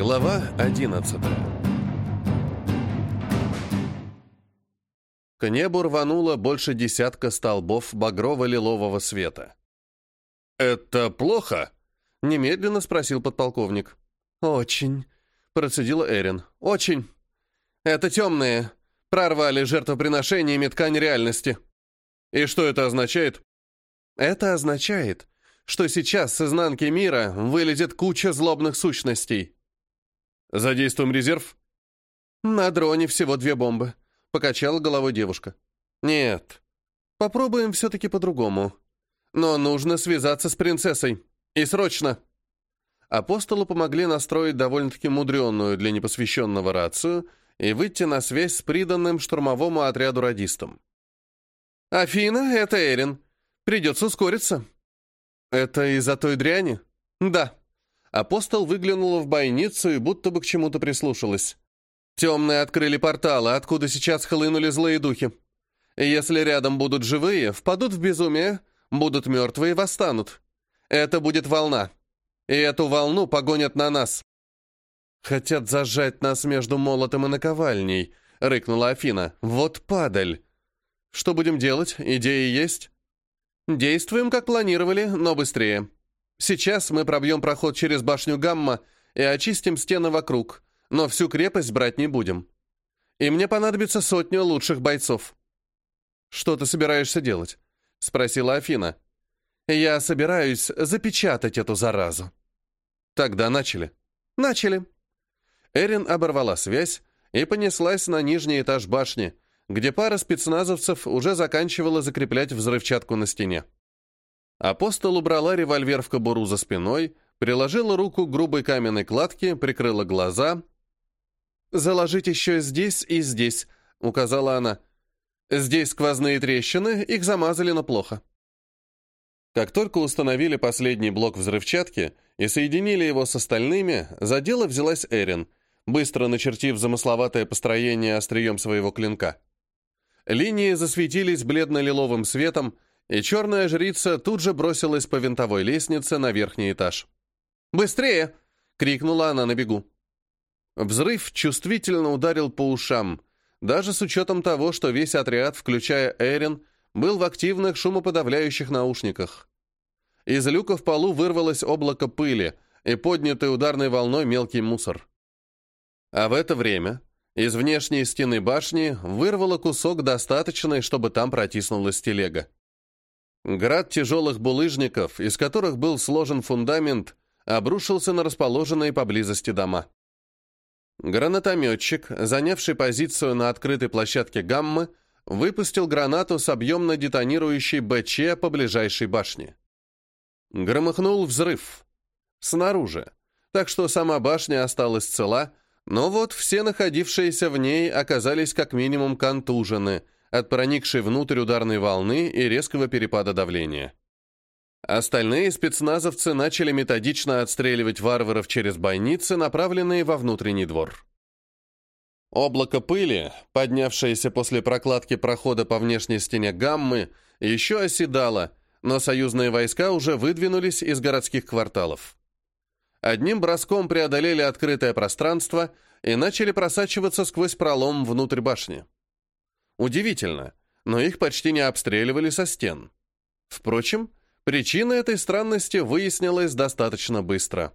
Глава 11 К небу рвануло больше десятка столбов багрово-лилового света. «Это плохо?» — немедленно спросил подполковник. «Очень», — процедила Эрин. «Очень. Это темные. Прорвали жертвоприношениями ткань реальности». «И что это означает?» «Это означает, что сейчас с изнанки мира вылезет куча злобных сущностей». «Задействуем резерв?» «На дроне всего две бомбы», — покачала головой девушка. «Нет, попробуем все-таки по-другому. Но нужно связаться с принцессой. И срочно!» Апостолу помогли настроить довольно-таки мудренную для непосвященного рацию и выйти на связь с приданным штурмовому отряду радистам. «Афина, это Эрин. Придется ускориться». «Это из-за той дряни?» «Да». Апостол выглянула в бойницу и будто бы к чему-то прислушалась. «Темные открыли порталы, откуда сейчас хлынули злые духи. Если рядом будут живые, впадут в безумие, будут мертвые, восстанут. Это будет волна. И эту волну погонят на нас». «Хотят зажать нас между молотом и наковальней», — рыкнула Афина. «Вот падаль!» «Что будем делать? Идеи есть?» «Действуем, как планировали, но быстрее. Сейчас мы пробьем проход через башню Гамма и очистим стены вокруг, но всю крепость брать не будем. И мне понадобится сотня лучших бойцов». «Что ты собираешься делать?» — спросила Афина. «Я собираюсь запечатать эту заразу». «Тогда начали». «Начали». Эрин оборвала связь и понеслась на нижний этаж башни, где пара спецназовцев уже заканчивала закреплять взрывчатку на стене. Апостол убрала револьвер в кобуру за спиной, приложила руку к грубой каменной кладке, прикрыла глаза. «Заложить еще здесь и здесь», — указала она. «Здесь сквозные трещины, их замазали, но плохо». Как только установили последний блок взрывчатки и соединили его с остальными, за дело взялась Эрин, быстро начертив замысловатое построение острием своего клинка. Линии засветились бледно-лиловым светом, и черная жрица тут же бросилась по винтовой лестнице на верхний этаж. «Быстрее!» — крикнула она на бегу. Взрыв чувствительно ударил по ушам, даже с учетом того, что весь отряд, включая Эрин, был в активных шумоподавляющих наушниках. Из люка в полу вырвалось облако пыли и поднятый ударной волной мелкий мусор. А в это время из внешней стены башни вырвало кусок достаточный, чтобы там протиснулась телега. Град тяжелых булыжников, из которых был сложен фундамент, обрушился на расположенные поблизости дома. Гранатометчик, занявший позицию на открытой площадке Гаммы, выпустил гранату с объемно детонирующей БЧ по ближайшей башне. Громыхнул взрыв. Снаружи. Так что сама башня осталась цела, но вот все находившиеся в ней оказались как минимум контужены от проникшей внутрь ударной волны и резкого перепада давления. Остальные спецназовцы начали методично отстреливать варваров через бойницы, направленные во внутренний двор. Облако пыли, поднявшееся после прокладки прохода по внешней стене гаммы, еще оседало, но союзные войска уже выдвинулись из городских кварталов. Одним броском преодолели открытое пространство и начали просачиваться сквозь пролом внутрь башни. Удивительно, но их почти не обстреливали со стен. Впрочем, причина этой странности выяснилась достаточно быстро.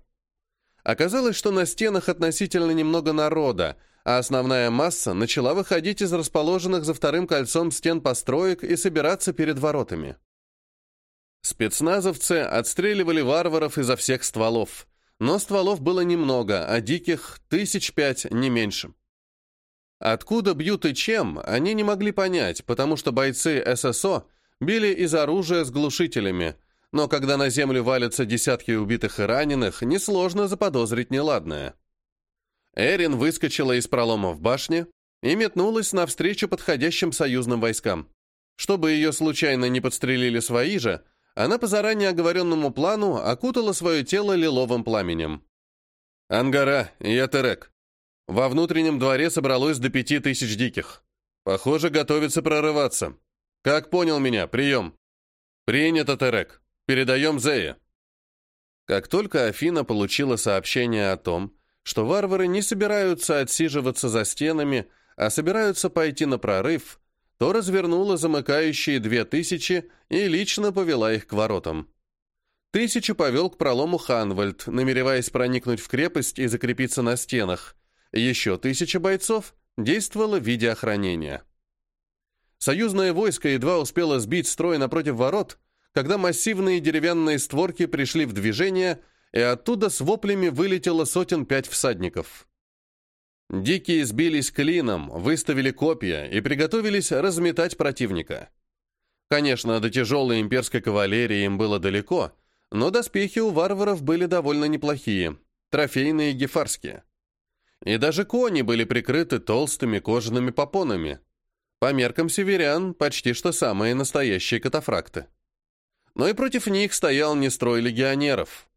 Оказалось, что на стенах относительно немного народа, а основная масса начала выходить из расположенных за вторым кольцом стен построек и собираться перед воротами. Спецназовцы отстреливали варваров изо всех стволов, но стволов было немного, а диких тысяч пять, не меньше. Откуда бьют и чем, они не могли понять, потому что бойцы ССО били из оружия с глушителями, но когда на землю валятся десятки убитых и раненых, несложно заподозрить неладное. Эрин выскочила из пролома в башне и метнулась навстречу подходящим союзным войскам. Чтобы ее случайно не подстрелили свои же, она по заранее оговоренному плану окутала свое тело лиловым пламенем. «Ангара, я Терек. Во внутреннем дворе собралось до пяти тысяч диких. Похоже, готовится прорываться. Как понял меня, прием». «Принято, Терек. Передаем Зея». Как только Афина получила сообщение о том, что варвары не собираются отсиживаться за стенами, а собираются пойти на прорыв, то развернула замыкающие две тысячи и лично повела их к воротам. Тысячу повел к пролому Ханвальд, намереваясь проникнуть в крепость и закрепиться на стенах. Еще тысяча бойцов действовала в виде охранения. Союзное войско едва успело сбить строй напротив ворот, когда массивные деревянные створки пришли в движение, и оттуда с воплями вылетело сотен пять всадников. Дикие сбились клином, выставили копья и приготовились разметать противника. Конечно, до тяжелой имперской кавалерии им было далеко, но доспехи у варваров были довольно неплохие, трофейные гефарские. И даже кони были прикрыты толстыми кожаными попонами. По меркам северян, почти что самые настоящие катафракты. Но и против них стоял нестрой легионеров.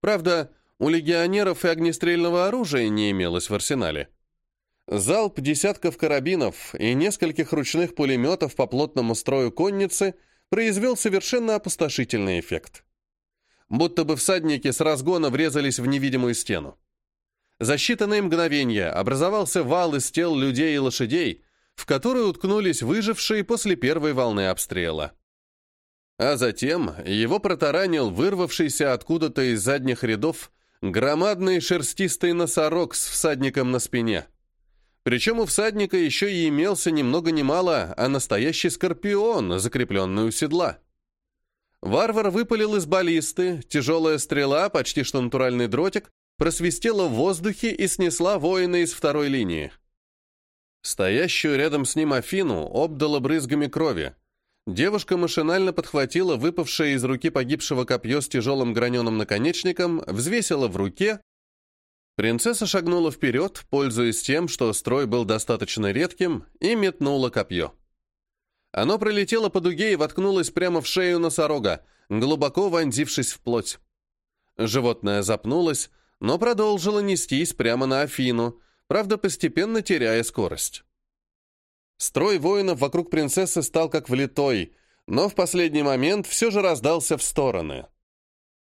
Правда, у легионеров и огнестрельного оружия не имелось в арсенале. Залп десятков карабинов и нескольких ручных пулеметов по плотному строю конницы произвел совершенно опустошительный эффект. Будто бы всадники с разгона врезались в невидимую стену. За считанные мгновения образовался вал из тел людей и лошадей, в который уткнулись выжившие после первой волны обстрела. А затем его протаранил вырвавшийся откуда-то из задних рядов громадный шерстистый носорог с всадником на спине. Причем у всадника еще и имелся ни много ни мало, а настоящий скорпион, закрепленный у седла. Варвар выпалил из баллисты, тяжелая стрела, почти что натуральный дротик, просвистела в воздухе и снесла воина из второй линии. Стоящую рядом с ним Афину обдала брызгами крови, Девушка машинально подхватила выпавшее из руки погибшего копье с тяжелым граненым наконечником, взвесила в руке. Принцесса шагнула вперед, пользуясь тем, что строй был достаточно редким, и метнула копье. Оно пролетело по дуге и воткнулось прямо в шею носорога, глубоко вонзившись в плоть. Животное запнулось, но продолжило нестись прямо на Афину, правда, постепенно теряя скорость. Строй воинов вокруг принцессы стал как влитой, но в последний момент все же раздался в стороны.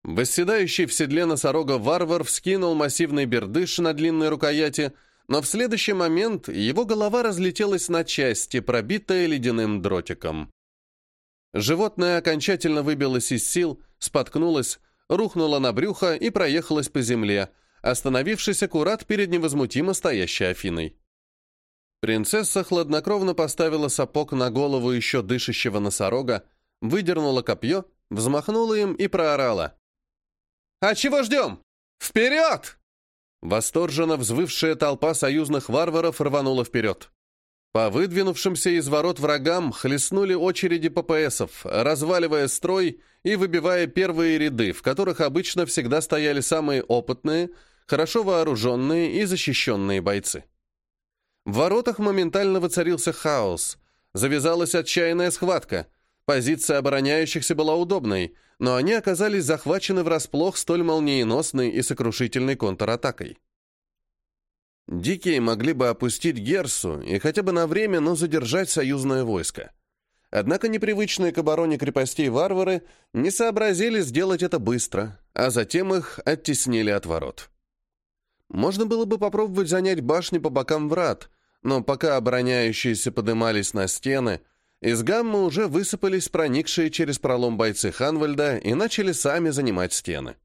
Восседающий в седле носорога варвар вскинул массивный бердыш на длинной рукояти, но в следующий момент его голова разлетелась на части, пробитая ледяным дротиком. Животное окончательно выбилось из сил, споткнулось, рухнуло на брюхо и проехалось по земле, остановившись аккурат перед невозмутимо стоящей Афиной. Принцесса хладнокровно поставила сапог на голову еще дышащего носорога, выдернула копье, взмахнула им и проорала. «А чего ждем? Вперед!» Восторженно взвывшая толпа союзных варваров рванула вперед. По выдвинувшимся из ворот врагам хлестнули очереди ППСов, разваливая строй и выбивая первые ряды, в которых обычно всегда стояли самые опытные, хорошо вооруженные и защищенные бойцы. В воротах моментально воцарился хаос. Завязалась отчаянная схватка. Позиция обороняющихся была удобной, но они оказались захвачены врасплох столь молниеносной и сокрушительной контратакой. Дикие могли бы опустить Герсу и хотя бы на время, но задержать союзное войско. Однако непривычные к обороне крепостей варвары не сообразили сделать это быстро, а затем их оттеснили от ворот. Можно было бы попробовать занять башни по бокам врат, но пока обороняющиеся подымались на стены, из гаммы уже высыпались проникшие через пролом бойцы Ханвальда и начали сами занимать стены.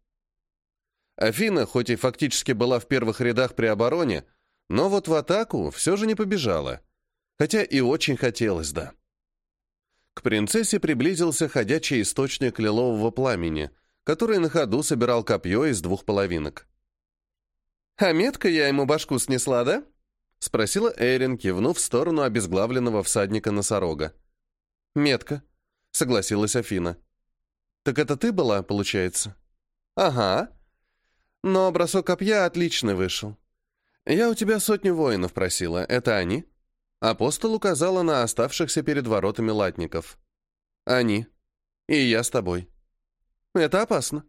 Афина, хоть и фактически была в первых рядах при обороне, но вот в атаку все же не побежала, хотя и очень хотелось, да. К принцессе приблизился ходячий источник лилового пламени, который на ходу собирал копье из двух половинок. «А метко я ему башку снесла, да?» — спросила Эрин, кивнув в сторону обезглавленного всадника-носорога. «Метка», — согласилась Афина. «Так это ты была, получается?» «Ага. Но бросок копья отлично вышел. Я у тебя сотню воинов просила. Это они?» Апостол указала на оставшихся перед воротами латников. «Они. И я с тобой. Это опасно.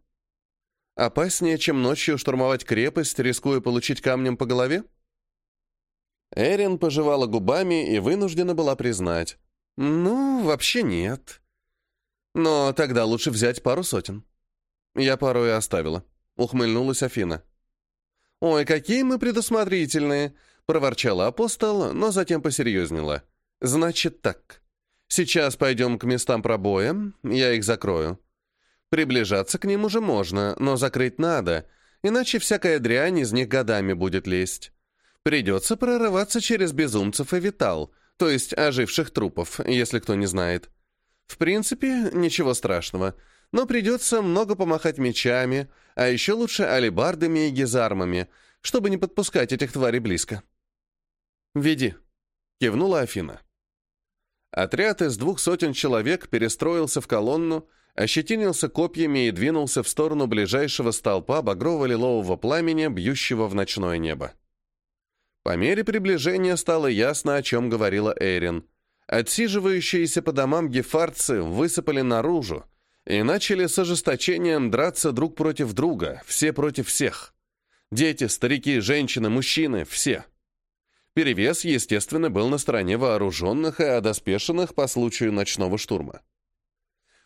Опаснее, чем ночью штурмовать крепость, рискуя получить камнем по голове?» Эрин пожевала губами и вынуждена была признать. «Ну, вообще нет. Но тогда лучше взять пару сотен». «Я пару и оставила», — ухмыльнулась Афина. «Ой, какие мы предусмотрительные!» — проворчала апостол, но затем посерьезнела. «Значит так. Сейчас пойдем к местам пробоя, я их закрою. Приближаться к ним уже можно, но закрыть надо, иначе всякая дрянь из них годами будет лезть. Придется прорываться через безумцев и витал, то есть оживших трупов, если кто не знает. В принципе, ничего страшного, но придется много помахать мечами, а еще лучше алебардами и гизармами, чтобы не подпускать этих тварей близко. «Веди», — кивнула Афина. Отряд из двух сотен человек перестроился в колонну, ощетинился копьями и двинулся в сторону ближайшего столпа багрово-лилового пламени, бьющего в ночное небо. По мере приближения стало ясно, о чем говорила Эйрин. Отсиживающиеся по домам гефарцы высыпали наружу и начали с ожесточением драться друг против друга, все против всех. Дети, старики, женщины, мужчины — все. Перевес, естественно, был на стороне вооруженных и одоспешенных по случаю ночного штурма.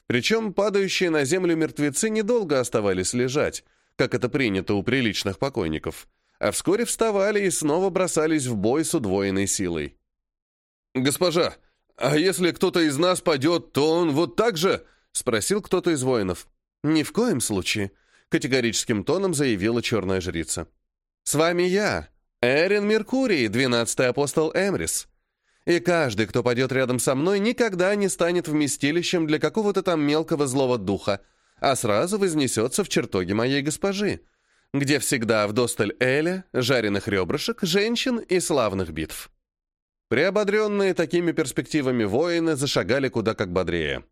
Причем падающие на землю мертвецы недолго оставались лежать, как это принято у приличных покойников — а вскоре вставали и снова бросались в бой с удвоенной силой. «Госпожа, а если кто-то из нас падет, то он вот так же?» — спросил кто-то из воинов. «Ни в коем случае», — категорическим тоном заявила черная жрица. «С вами я, Эрин Меркурий, двенадцатый апостол Эмрис. И каждый, кто пойдет рядом со мной, никогда не станет вместилищем для какого-то там мелкого злого духа, а сразу вознесется в чертоги моей госпожи, где всегда вдосталь эля, жареных ребрышек, женщин и славных битв. Приободренные такими перспективами воины зашагали куда как бодрее.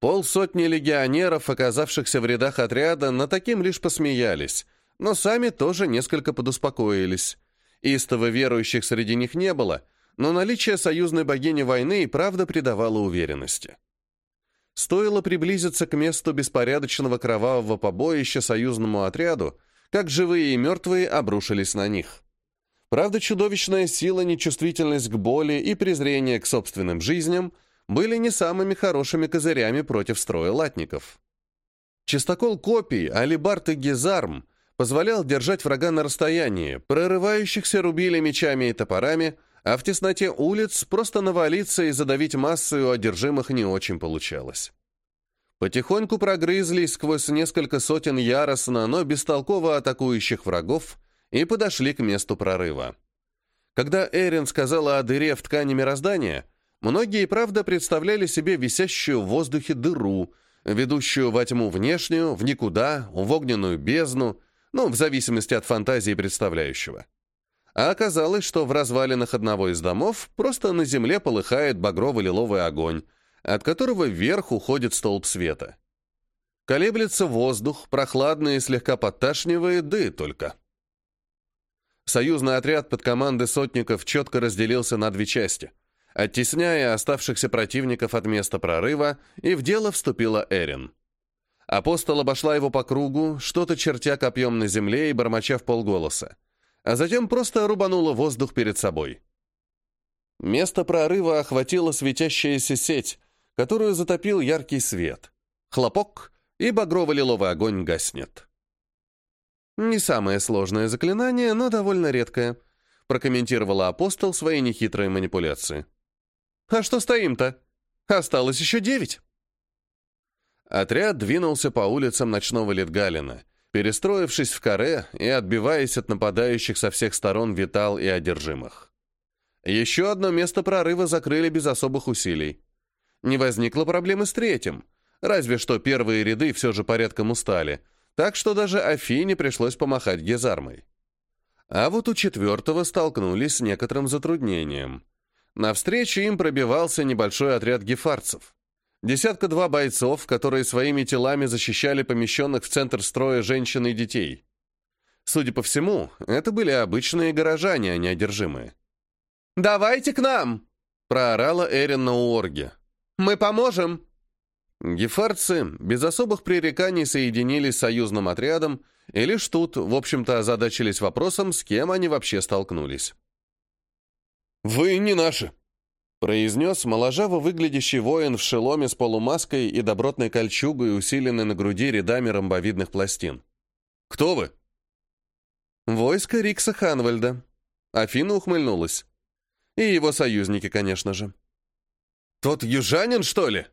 Полсотни легионеров, оказавшихся в рядах отряда, на таким лишь посмеялись, но сами тоже несколько подуспокоились. Истово верующих среди них не было, но наличие союзной богини войны и правда придавало уверенности. Стоило приблизиться к месту беспорядочного кровавого побоища союзному отряду, как живые и мертвые обрушились на них. Правда, чудовищная сила, нечувствительность к боли и презрение к собственным жизням были не самыми хорошими козырями против строя латников. Чистокол копий, алибард и гизарм позволял держать врага на расстоянии, прорывающихся рубили мечами и топорами, а в тесноте улиц просто навалиться и задавить массу одержимых не очень получалось. Потихоньку прогрызлись сквозь несколько сотен яростно, но бестолково атакующих врагов и подошли к месту прорыва. Когда Эрин сказала о дыре в ткани мироздания, многие, правда, представляли себе висящую в воздухе дыру, ведущую во тьму внешнюю, в никуда, в огненную бездну, ну, в зависимости от фантазии представляющего. А оказалось, что в развалинах одного из домов просто на земле полыхает багрово-лиловый огонь, от которого вверх уходит столб света. Колеблется воздух, прохладный и слегка подташнивает, да и только. Союзный отряд под командой сотников четко разделился на две части, оттесняя оставшихся противников от места прорыва, и в дело вступила Эрин. Апостол обошла его по кругу, что-то чертя копьем на земле и бормоча в полголоса, а затем просто рубанула воздух перед собой. Место прорыва охватила светящаяся сеть, которую затопил яркий свет. Хлопок, и багрово-лиловый огонь гаснет. «Не самое сложное заклинание, но довольно редкое», прокомментировала апостол свои нехитрые манипуляции. «А что стоим-то? Осталось еще девять». Отряд двинулся по улицам ночного Литгалина, перестроившись в каре и отбиваясь от нападающих со всех сторон витал и одержимых. Еще одно место прорыва закрыли без особых усилий. Не возникло проблемы с третьим, разве что первые ряды все же порядком устали, так что даже Афине пришлось помахать гезармой. А вот у четвертого столкнулись с некоторым затруднением. Навстречу им пробивался небольшой отряд гефарцев. Десятка-два бойцов, которые своими телами защищали помещенных в центр строя женщин и детей. Судя по всему, это были обычные горожане, а не одержимые. «Давайте к нам!» — проорала Эрин на Уорге. Мы поможем!» Гефарцы без особых пререканий соединились с союзным отрядом, и лишь тут, в общем-то, озадачились вопросом, с кем они вообще столкнулись. «Вы не наши», — произнес моложаво выглядящий воин в шеломе с полумаской и добротной кольчугой, усиленной на груди рядами ромбовидных пластин. «Кто вы?» Войско Рикса Ханвальда. Афина ухмыльнулась. И его союзники, конечно же. «Тот южанин, что ли?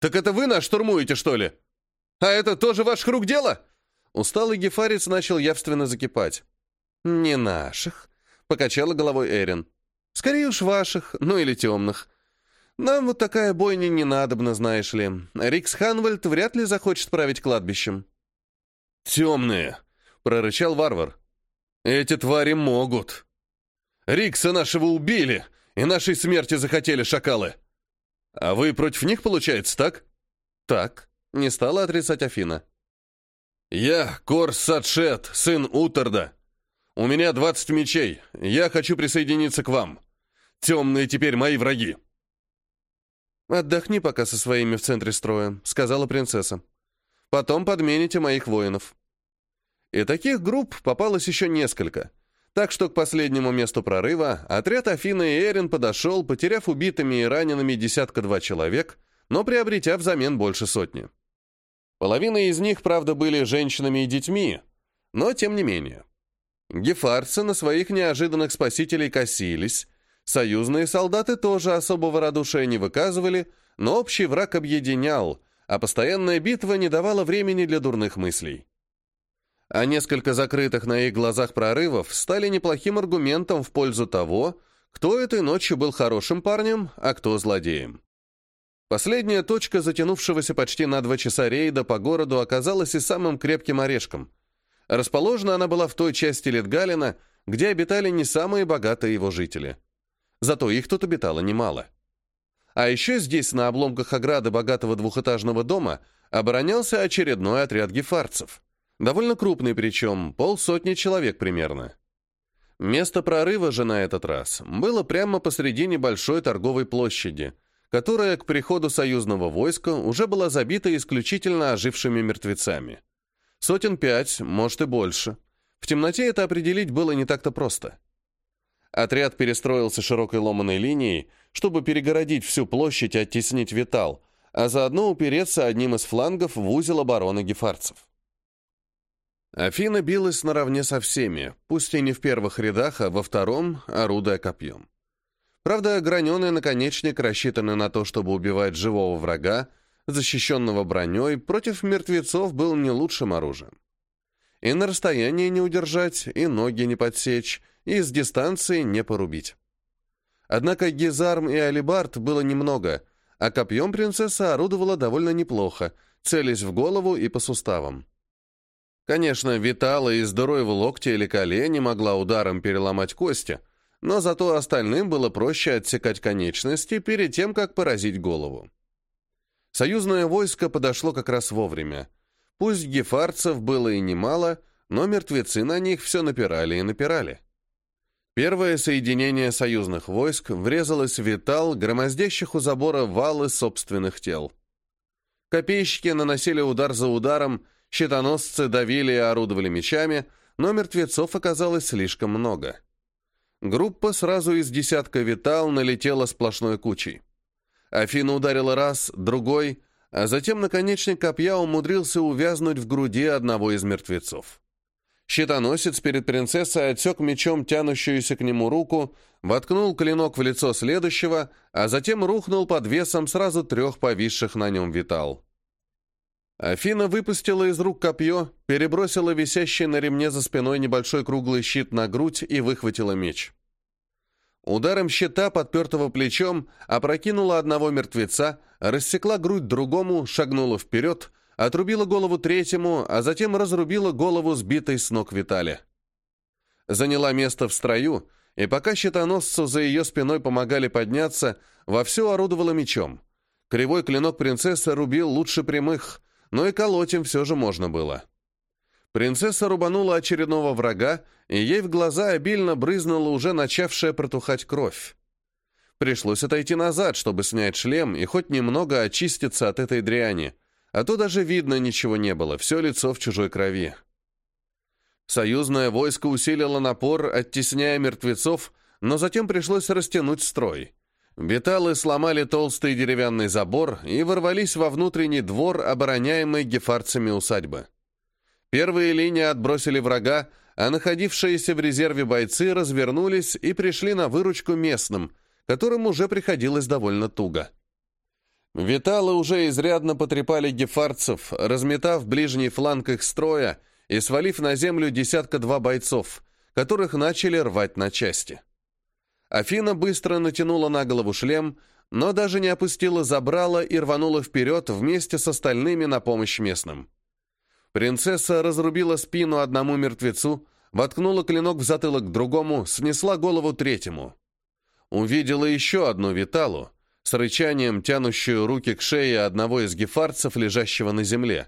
Так это вы нас штурмуете, что ли? А это тоже ваш рук дело?» Усталый гефарец начал явственно закипать. «Не наших», — покачала головой Эрин. «Скорее уж ваших, ну или темных. Нам вот такая бойня не надобна, знаешь ли. Рикс Ханвальд вряд ли захочет править кладбищем». «Темные», — прорычал варвар. «Эти твари могут. Рикса нашего убили, и нашей смерти захотели шакалы. А вы против них, получается, так?» «Так», — не стала отрицать Афина. «Я Корс Садшет, сын Утерда. У меня двадцать мечей. Я хочу присоединиться к вам. Темные теперь мои враги». «Отдохни пока со своими в центре строя», — сказала принцесса. «Потом подмените моих воинов». И таких групп попалось еще несколько. Так что к последнему месту прорыва отряд Афины и Эрин подошел, потеряв убитыми и ранеными десятка-два человек, но приобретя взамен больше сотни. Половина из них, правда, были женщинами и детьми, но тем не менее. Гефарцы на своих неожиданных спасителей косились, союзные солдаты тоже особого радушия не выказывали, но общий враг объединял, а постоянная битва не давала времени для дурных мыслей. А несколько закрытых на их глазах прорывов стали неплохим аргументом в пользу того, кто этой ночью был хорошим парнем, а кто злодеем. Последняя точка затянувшегося почти на два часа рейда по городу оказалась и самым крепким орешком. Расположена она была в той части Литгалина, где обитали не самые богатые его жители. Зато их тут обитало немало. А еще здесь, на обломках ограды богатого двухэтажного дома, оборонялся очередной отряд гефарцев. Довольно крупный причем, полсотни человек примерно. Место прорыва же на этот раз было прямо посреди небольшой торговой площади – которая к приходу союзного войска уже была забита исключительно ожившими мертвецами. Сотен пять, может и больше. В темноте это определить было не так-то просто. Отряд перестроился широкой ломаной линией, чтобы перегородить всю площадь и оттеснить Витал, а заодно упереться одним из флангов в узел обороны гефарцев. Афина билась наравне со всеми, пусть и не в первых рядах, а во втором, орудуя копьем. Правда, граненый наконечник, рассчитанный на то, чтобы убивать живого врага, защищенного броней, против мертвецов был не лучшим оружием. И на расстоянии не удержать, и ноги не подсечь, и с дистанции не порубить. Однако гизарм и алибард было немного, а копьем принцесса орудовала довольно неплохо, целясь в голову и по суставам. Конечно, витала из здорового локтя или колени могла ударом переломать кости — но зато остальным было проще отсекать конечности перед тем, как поразить голову. Союзное войско подошло как раз вовремя. Пусть гефарцев было и немало, но мертвецы на них все напирали и напирали. Первое соединение союзных войск врезалось в витал, громоздящих у забора валы собственных тел. Копейщики наносили удар за ударом, щитоносцы давили и орудовали мечами, но мертвецов оказалось слишком много. Группа сразу из десятка витал налетела сплошной кучей. Афина ударила раз, другой, а затем наконечник копья умудрился увязнуть в груди одного из мертвецов. Щитоносец перед принцессой отсек мечом тянущуюся к нему руку, воткнул клинок в лицо следующего, а затем рухнул под весом сразу трех повисших на нем витал. Афина выпустила из рук копье, перебросила висящий на ремне за спиной небольшой круглый щит на грудь и выхватила меч. Ударом щита, подпертого плечом, опрокинула одного мертвеца, рассекла грудь другому, шагнула вперед, отрубила голову третьему, а затем разрубила голову сбитой с ног Витали. Заняла место в строю, и пока щитоносцу за ее спиной помогали подняться, вовсю орудовала мечом. Кривой клинок принцессы рубил лучше прямых, но и колоть им все же можно было. Принцесса рубанула очередного врага, и ей в глаза обильно брызнула уже начавшая протухать кровь. Пришлось отойти назад, чтобы снять шлем и хоть немного очиститься от этой дряни, а то даже видно ничего не было, все лицо в чужой крови. Союзное войско усилило напор, оттесняя мертвецов, но затем пришлось растянуть строй. Беталы сломали толстый деревянный забор и ворвались во внутренний двор, обороняемый гефарцами усадьбы. Первые линии отбросили врага, а находившиеся в резерве бойцы развернулись и пришли на выручку местным, которым уже приходилось довольно туго. Виталы уже изрядно потрепали гефарцев, разметав ближний фланг их строя и свалив на землю десятка-два бойцов, которых начали рвать на части. Афина быстро натянула на голову шлем, но даже не опустила забрала и рванула вперед вместе с остальными на помощь местным. Принцесса разрубила спину одному мертвецу, воткнула клинок в затылок другому, снесла голову третьему. Увидела еще одну Виталу, с рычанием тянущую руки к шее одного из гефарцев, лежащего на земле.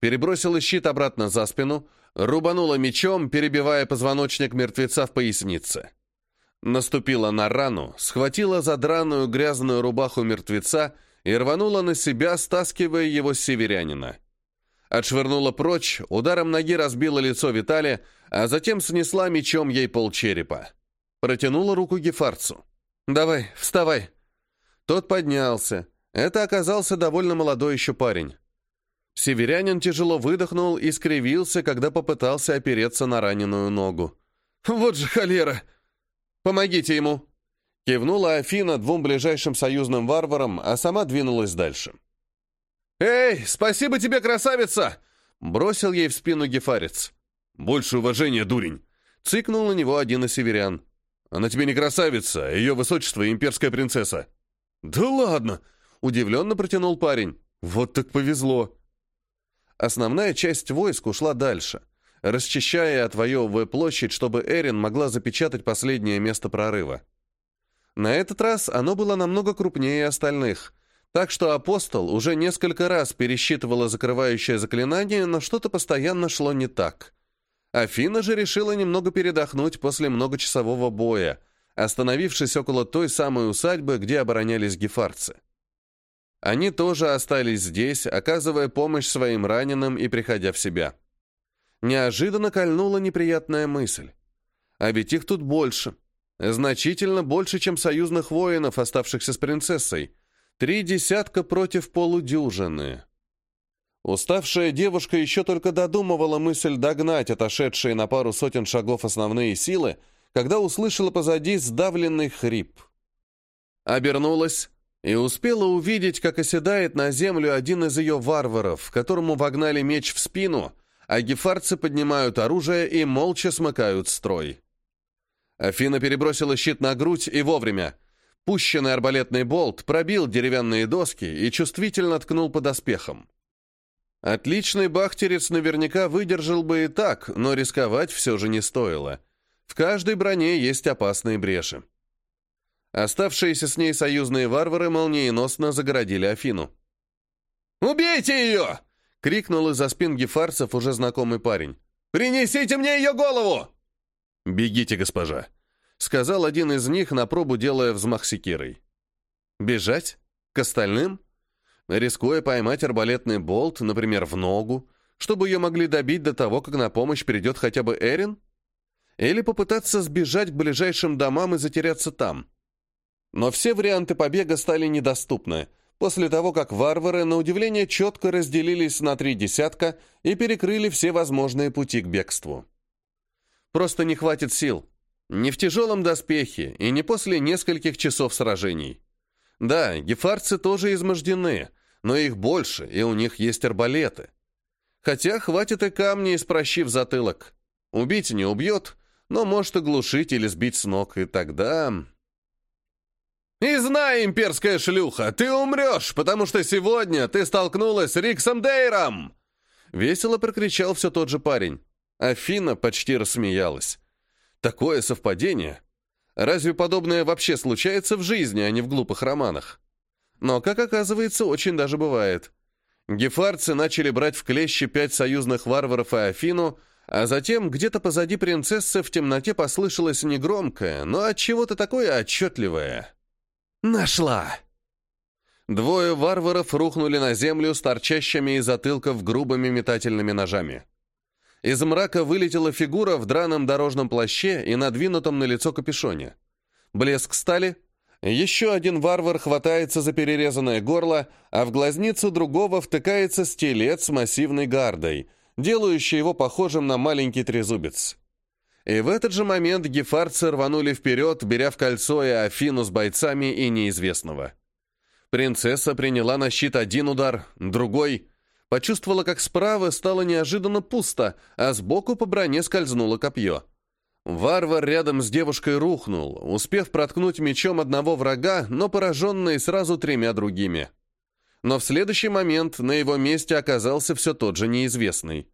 Перебросила щит обратно за спину, рубанула мечом, перебивая позвоночник мертвеца в пояснице. Наступила на рану, схватила задраную грязную рубаху мертвеца и рванула на себя, стаскивая его с северянина. Отшвырнула прочь, ударом ноги разбила лицо Виталия, а затем снесла мечом ей полчерепа. Протянула руку Гефарцу. «Давай, вставай!» Тот поднялся. Это оказался довольно молодой еще парень. Северянин тяжело выдохнул и скривился, когда попытался опереться на раненую ногу. «Вот же холера!» «Помогите ему!» Кивнула Афина двум ближайшим союзным варварам, а сама двинулась дальше. «Эй, спасибо тебе, красавица!» Бросил ей в спину гефарец. «Больше уважения, дурень!» Цыкнул на него один из северян. «Она тебе не красавица, а ее высочество имперская принцесса». «Да ладно!» — удивленно протянул парень. «Вот так повезло!» Основная часть войск ушла дальше, расчищая и отвоевывая площадь, чтобы Эрин могла запечатать последнее место прорыва. На этот раз оно было намного крупнее остальных, так что апостол уже несколько раз пересчитывала закрывающее заклинание, но что-то постоянно шло не так. Афина же решила немного передохнуть после многочасового боя, остановившись около той самой усадьбы, где оборонялись гефарцы. Они тоже остались здесь, оказывая помощь своим раненым и приходя в себя. Неожиданно кольнула неприятная мысль. А ведь их тут больше. Значительно больше, чем союзных воинов, оставшихся с принцессой. Три десятка против полудюжины. Уставшая девушка еще только додумывала мысль догнать отошедшие на пару сотен шагов основные силы, когда услышала позади сдавленный хрип. Обернулась, и успела увидеть, как оседает на землю один из ее варваров, которому вогнали меч в спину, а гефарцы поднимают оружие и молча смыкают строй. Афина перебросила щит на грудь и вовремя. Пущенный арбалетный болт пробил деревянные доски и чувствительно ткнул под оспехом. Отличный бахтерец наверняка выдержал бы и так, но рисковать все же не стоило. В каждой броне есть опасные бреши. Оставшиеся с ней союзные варвары молниеносно загородили Афину. «Убейте ее!» — крикнул из-за спин гефарцев уже знакомый парень. «Принесите мне ее голову!» «Бегите, госпожа», — сказал один из них, на пробу делая взмах секирой. «Бежать? К остальным?» Рискуя поймать арбалетный болт, например, в ногу, чтобы ее могли добить до того, как на помощь придет хотя бы Эрин? Или попытаться сбежать к ближайшим домам и затеряться там? Но все варианты побега стали недоступны, после того, как варвары, на удивление, четко разделились на три десятка и перекрыли все возможные пути к бегству. Просто не хватит сил. Не в тяжелом доспехе и не после нескольких часов сражений. Да, гефарцы тоже измождены, но их больше, и у них есть арбалеты. Хотя хватит и камней, спрощив затылок. Убить не убьет, но может оглушить или сбить с ног, и тогда... И знай, имперская шлюха, ты умрешь, потому что сегодня ты столкнулась с Риксом Дейром!» Весело прокричал все тот же парень. Афина почти рассмеялась. «Такое совпадение? Разве подобное вообще случается в жизни, а не в глупых романах?» Но, как оказывается, очень даже бывает. Гефарцы начали брать в клещи пять союзных варваров и Афину, а затем где-то позади принцессы в темноте послышалось негромкое, но от чего-то такое отчетливое. «Нашла!» Двое варваров рухнули на землю с торчащими из затылков грубыми метательными ножами. Из мрака вылетела фигура в драном дорожном плаще и надвинутом на лицо капюшоне. Блеск стали. Еще один варвар хватается за перерезанное горло, а в глазницу другого втыкается стилет с массивной гардой, делающий его похожим на маленький трезубец. И в этот же момент гефарцы рванули вперед, беря в кольцо и Афину с бойцами и неизвестного. Принцесса приняла на щит один удар, другой. Почувствовала, как справа стало неожиданно пусто, а сбоку по броне скользнуло копье. Варвар рядом с девушкой рухнул, успев проткнуть мечом одного врага, но пораженный сразу тремя другими. Но в следующий момент на его месте оказался все тот же неизвестный.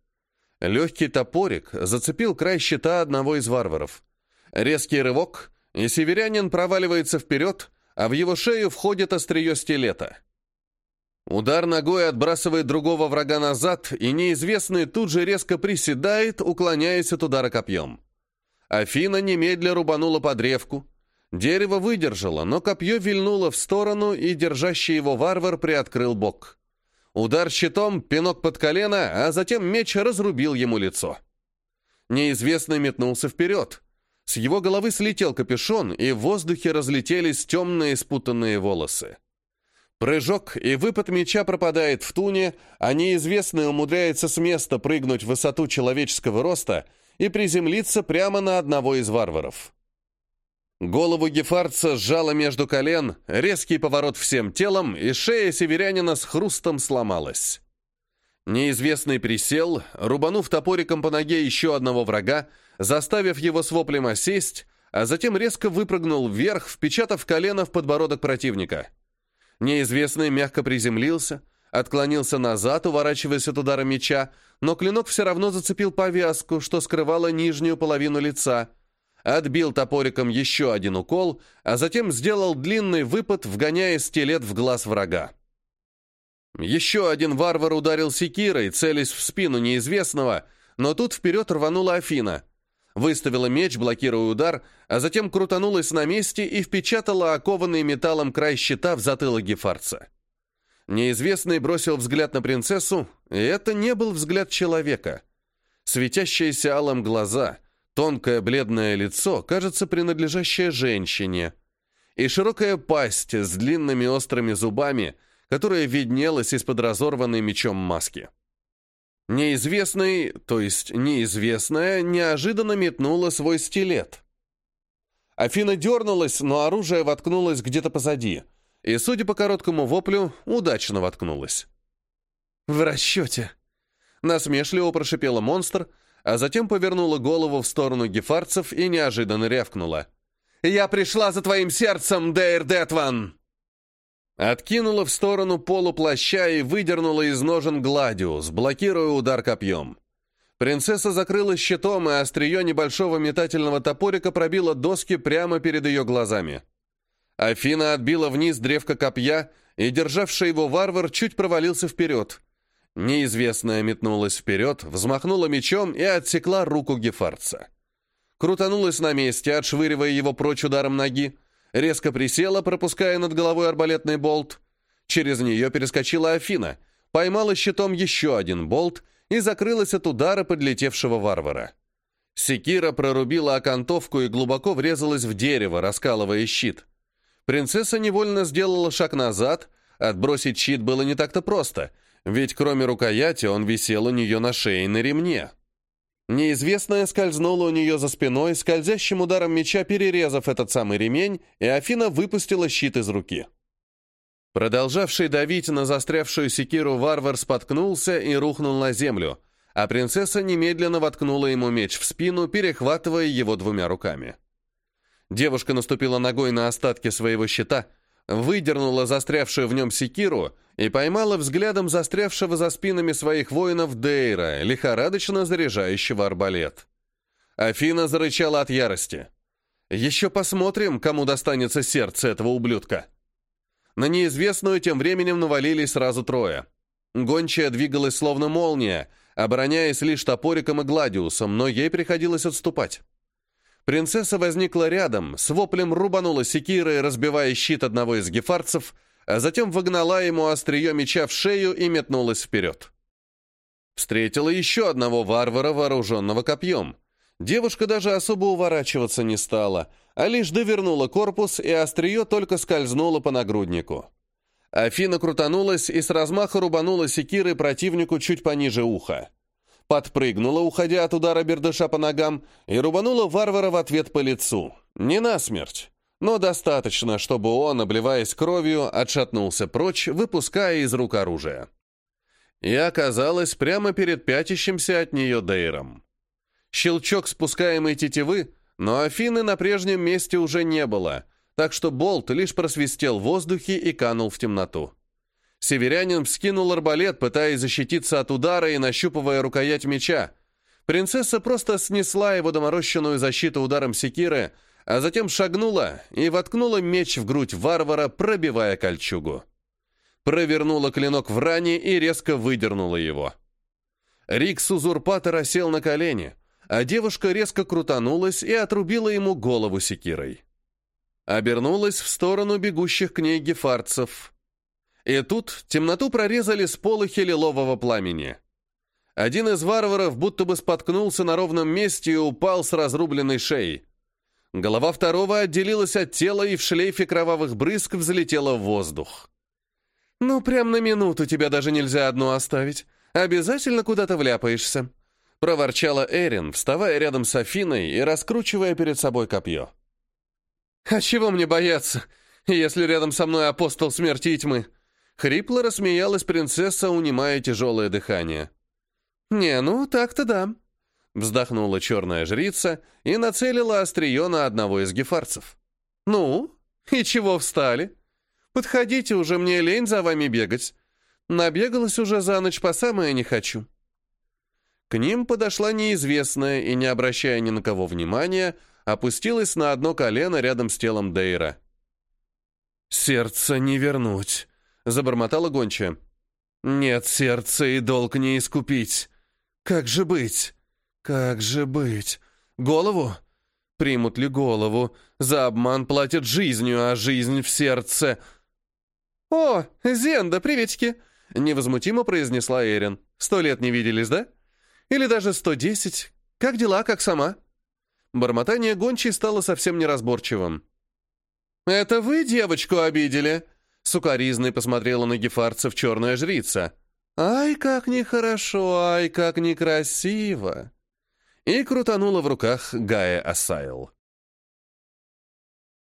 Легкий топорик зацепил край щита одного из варваров. Резкий рывок, и северянин проваливается вперед, а в его шею входит острие стилета. Удар ногой отбрасывает другого врага назад, и неизвестный тут же резко приседает, уклоняясь от удара копьем. Афина немедля рубанула под древку. Дерево выдержало, но копье вильнуло в сторону, и держащий его варвар приоткрыл бок. Удар щитом, пинок под колено, а затем меч разрубил ему лицо. Неизвестный метнулся вперед. С его головы слетел капюшон, и в воздухе разлетелись темные спутанные волосы. Прыжок и выпад меча пропадает в туне, а неизвестный умудряется с места прыгнуть в высоту человеческого роста и приземлиться прямо на одного из варваров. Голову гефарца сжало между колен, резкий поворот всем телом, и шея северянина с хрустом сломалась. Неизвестный присел, рубанув топориком по ноге еще одного врага, заставив его с воплем осесть, а затем резко выпрыгнул вверх, впечатав колено в подбородок противника. Неизвестный мягко приземлился, отклонился назад, уворачиваясь от удара меча, но клинок все равно зацепил повязку, что скрывала нижнюю половину лица — отбил топориком еще один укол, а затем сделал длинный выпад, вгоняя стилет в глаз врага. Еще один варвар ударил секирой, целясь в спину неизвестного, но тут вперед рванула Афина. Выставила меч, блокируя удар, а затем крутанулась на месте и впечатала окованный металлом край щита в затылок Гефарца. Неизвестный бросил взгляд на принцессу, и это не был взгляд человека. Светящиеся алым глаза — Тонкое бледное лицо, кажется, принадлежащее женщине, и широкая пасть с длинными острыми зубами, которая виднелась из-под разорванной мечом маски. Неизвестный, то есть неизвестная, неожиданно метнула свой стилет. Афина дернулась, но оружие воткнулось где-то позади, и, судя по короткому воплю, удачно воткнулось. «В расчете!» Насмешливо прошипела монстр — а затем повернула голову в сторону гефарцев и неожиданно рявкнула. «Я пришла за твоим сердцем, Дейр Детван!» Откинула в сторону полуплаща и выдернула из ножен Гладиус, блокируя удар копьем. Принцесса закрыла щитом, и острие небольшого метательного топорика пробило доски прямо перед ее глазами. Афина отбила вниз древко копья, и державший его варвар чуть провалился вперед, Неизвестная метнулась вперед, взмахнула мечом и отсекла руку гефарца. Крутанулась на месте, отшвыривая его прочь ударом ноги, резко присела, пропуская над головой арбалетный болт. Через нее перескочила Афина, поймала щитом еще один болт и закрылась от удара подлетевшего варвара. Секира прорубила окантовку и глубоко врезалась в дерево, раскалывая щит. Принцесса невольно сделала шаг назад, отбросить щит было не так-то просто — ведь кроме рукояти он висел у нее на шее на ремне. Неизвестная скользнула у нее за спиной, скользящим ударом меча перерезав этот самый ремень, и Афина выпустила щит из руки. Продолжавший давить на застрявшую секиру варвар споткнулся и рухнул на землю, а принцесса немедленно воткнула ему меч в спину, перехватывая его двумя руками. Девушка наступила ногой на остатки своего щита, выдернула застрявшую в нем секиру и поймала взглядом застрявшего за спинами своих воинов Дейра, лихорадочно заряжающего арбалет. Афина зарычала от ярости. «Еще посмотрим, кому достанется сердце этого ублюдка». На неизвестную тем временем навалились сразу трое. Гончая двигалась словно молния, обороняясь лишь топориком и гладиусом, но ей приходилось отступать. Принцесса возникла рядом, с воплем рубанула секирой, разбивая щит одного из гефарцев, а затем вогнала ему острие меча в шею и метнулась вперед. Встретила еще одного варвара, вооруженного копьем. Девушка даже особо уворачиваться не стала, а лишь довернула корпус, и острие только скользнуло по нагруднику. Афина крутанулась и с размаха рубанула секирой противнику чуть пониже уха. подпрыгнула, уходя от удара бердыша по ногам, и рубанула варвара в ответ по лицу. Не насмерть, но достаточно, чтобы он, обливаясь кровью, отшатнулся прочь, выпуская из рук оружие. И оказалась прямо перед пятящимся от нее Дейром. Щелчок спускаемой тетивы, но Афины на прежнем месте уже не было, так что болт лишь просвистел в воздухе и канул в темноту. Северянин вскинул арбалет, пытаясь защититься от удара и нащупывая рукоять меча. Принцесса просто снесла его доморощенную защиту ударом секиры, а затем шагнула и воткнула меч в грудь варвара, пробивая кольчугу. Провернула клинок в ране и резко выдернула его. Рикс узурпатора сел на колени, а девушка резко крутанулась и отрубила ему голову секирой. Обернулась в сторону бегущих к ней гефарцев. И тут темноту прорезали сполохи лилового пламени. Один из варваров будто бы споткнулся на ровном месте и упал с разрубленной шеей. Голова второго отделилась от тела и в шлейфе кровавых брызг взлетела в воздух. «Ну, прям на минуту тебя даже нельзя одну оставить. Обязательно куда-то вляпаешься», — проворчала Эрин, вставая рядом с Афиной и раскручивая перед собой копье. «А чего мне бояться, если рядом со мной апостол смерти и тьмы?» Хрипло рассмеялась принцесса, унимая тяжелое дыхание. «Не, ну так-то да», — вздохнула черная жрица и нацелила острие на одного из гефарцев. «Ну, и чего встали? Подходите уже, мне лень за вами бегать. Набегалась уже за ночь по самое не хочу». К ним подошла неизвестная и, не обращая ни на кого внимания, опустилась на одно колено рядом с телом Дейра. «Сердце не вернуть», забормотала гончая. «Нет сердца и долг не искупить. Как же быть? Как же быть? Голову? Примут ли голову? За обман платят жизнью, а жизнь в сердце...» «О, Зенда, приветики!» — невозмутимо произнесла Эрин. «Сто лет не виделись, да? Или даже сто десять? Как дела, как сама?» Бормотание гончей стало совсем неразборчивым. «Это вы девочку обидели?» Сукаризной посмотрела на гефарцев черная жрица. «Ай, как нехорошо, ай, как некрасиво!» И крутанула в руках Гая Асайл.